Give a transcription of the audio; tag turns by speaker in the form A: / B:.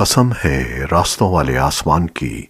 A: कसम है रास्तों वाले आसमान की।